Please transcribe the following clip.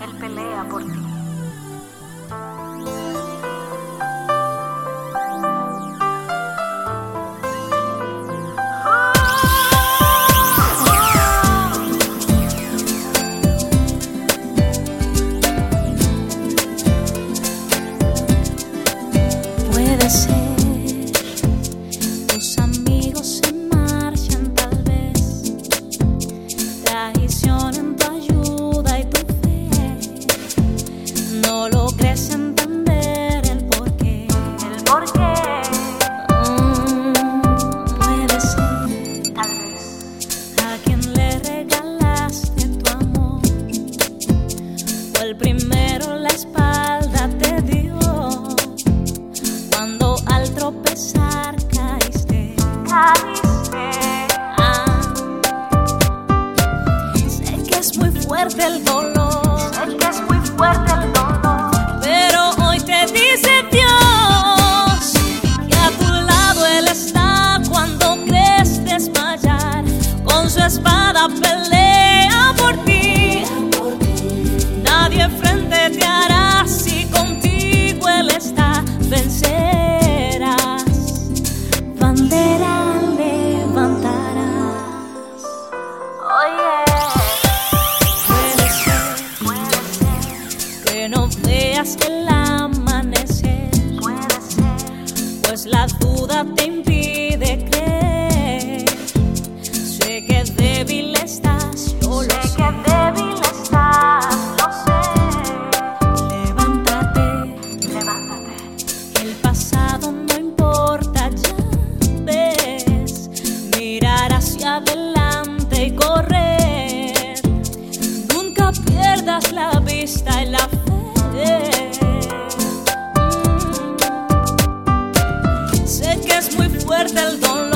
Él pelea por ti. Puede ser, el primero la espalda te dio cuando al tropezar caíste. Caíste. Ah, sé que es muy fuerte el dolor, Sé que es muy fuerte el dolor. Te impide creer. Sé que débil estás, yo lo Sé sé. que débil estás, lo sé. Levántate, Levántate. el pasado no importa, ya ves. Mirar hacia adelante y correr. Nunca pierdas la vista y la fe. Fuerte el dolor.